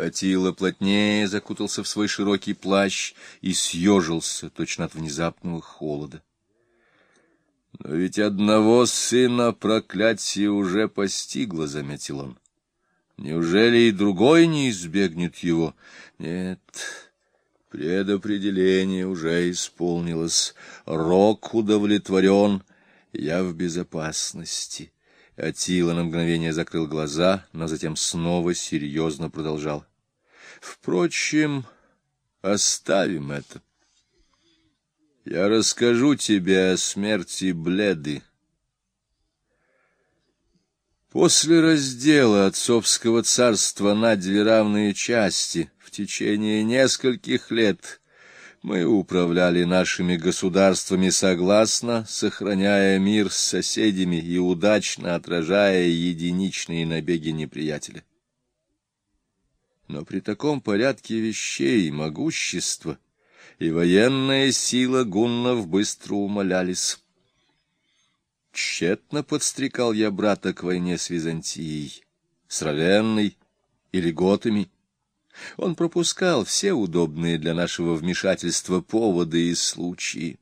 Атила плотнее закутался в свой широкий плащ и съежился точно от внезапного холода. Но ведь одного сына проклятие уже постигло, — заметил он. Неужели и другой не избегнет его? Нет, предопределение уже исполнилось. Рок удовлетворен, я в безопасности. Атила на мгновение закрыл глаза, но затем снова серьезно продолжал. Впрочем, оставим это. Я расскажу тебе о смерти Бледы. После раздела отцовского царства на две равные части в течение нескольких лет мы управляли нашими государствами согласно, сохраняя мир с соседями и удачно отражая единичные набеги неприятеля. Но при таком порядке вещей могущество — и военная сила гуннов быстро умолялись. Тщетно подстрекал я брата к войне с Византией, с Равенной или Готами. Он пропускал все удобные для нашего вмешательства поводы и случаи.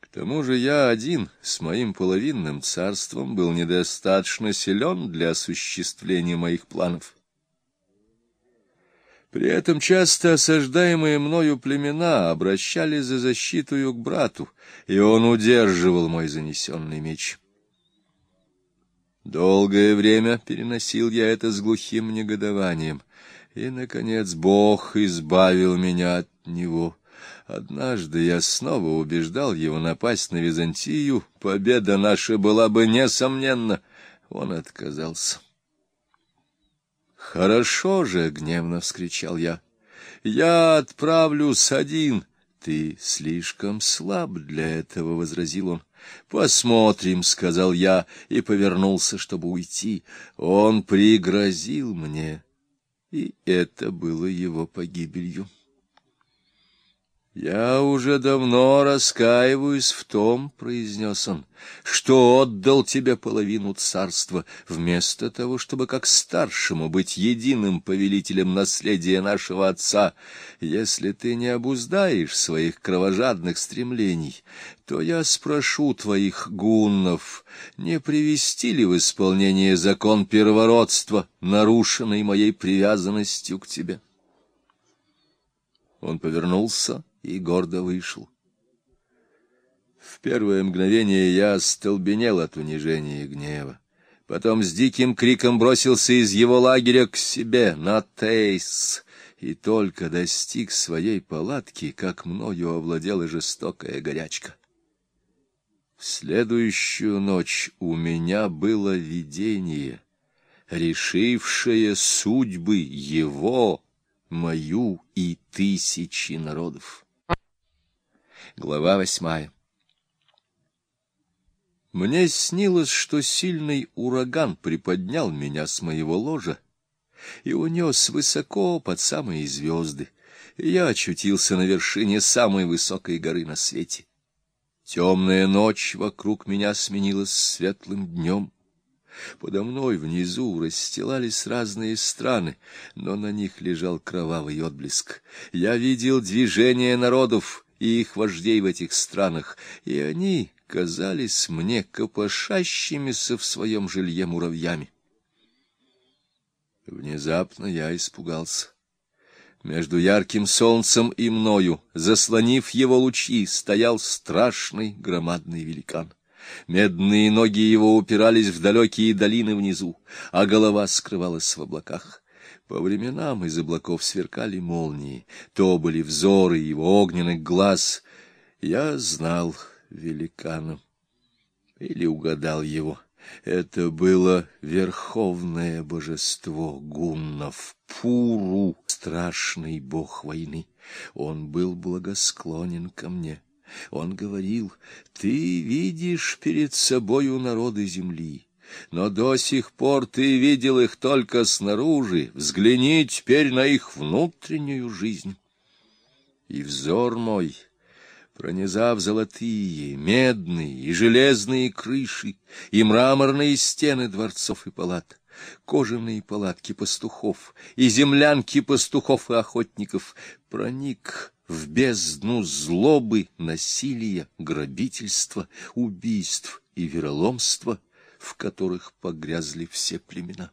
К тому же я один с моим половинным царством был недостаточно силен для осуществления моих планов. При этом часто осаждаемые мною племена обращались за защиту к брату, и он удерживал мой занесенный меч. Долгое время переносил я это с глухим негодованием, и, наконец, Бог избавил меня от него. Однажды я снова убеждал его напасть на Византию, победа наша была бы несомненна. Он отказался. «Хорошо же!» — гневно вскричал я. «Я отправлюсь один». «Ты слишком слаб для этого», — возразил он. «Посмотрим», — сказал я и повернулся, чтобы уйти. Он пригрозил мне, и это было его погибелью. «Я уже давно раскаиваюсь в том, — произнес он, — что отдал тебе половину царства, вместо того, чтобы как старшему быть единым повелителем наследия нашего отца. Если ты не обуздаешь своих кровожадных стремлений, то я спрошу твоих гуннов, не привести ли в исполнение закон первородства, нарушенный моей привязанностью к тебе». Он повернулся и гордо вышел. В первое мгновение я остолбенел от унижения и гнева. Потом с диким криком бросился из его лагеря к себе, на Тейс, и только достиг своей палатки, как мною овладела жестокая горячка. В следующую ночь у меня было видение, решившее судьбы его, мою и тысячи народов. Глава восьмая Мне снилось, что сильный ураган приподнял меня с моего ложа и унес высоко под самые звезды, и я очутился на вершине самой высокой горы на свете. Темная ночь вокруг меня сменилась светлым днем. Подо мной внизу расстилались разные страны, но на них лежал кровавый отблеск. Я видел движение народов — и их вождей в этих странах, и они казались мне копошащимися в своем жилье муравьями. Внезапно я испугался. Между ярким солнцем и мною, заслонив его лучи, стоял страшный громадный великан. Медные ноги его упирались в далекие долины внизу, а голова скрывалась в облаках. По временам из облаков сверкали молнии, то были взоры его огненных глаз. Я знал великана или угадал его. Это было верховное божество гуннов, Пуру, страшный бог войны. Он был благосклонен ко мне. Он говорил, «Ты видишь перед собою народы земли, но до сих пор ты видел их только снаружи, взгляни теперь на их внутреннюю жизнь. И взор мой, пронизав золотые, медные и железные крыши, и мраморные стены дворцов и палат, кожаные палатки пастухов и землянки пастухов и охотников, проник в бездну злобы, насилия, грабительства, убийств и вероломства, в которых погрязли все племена.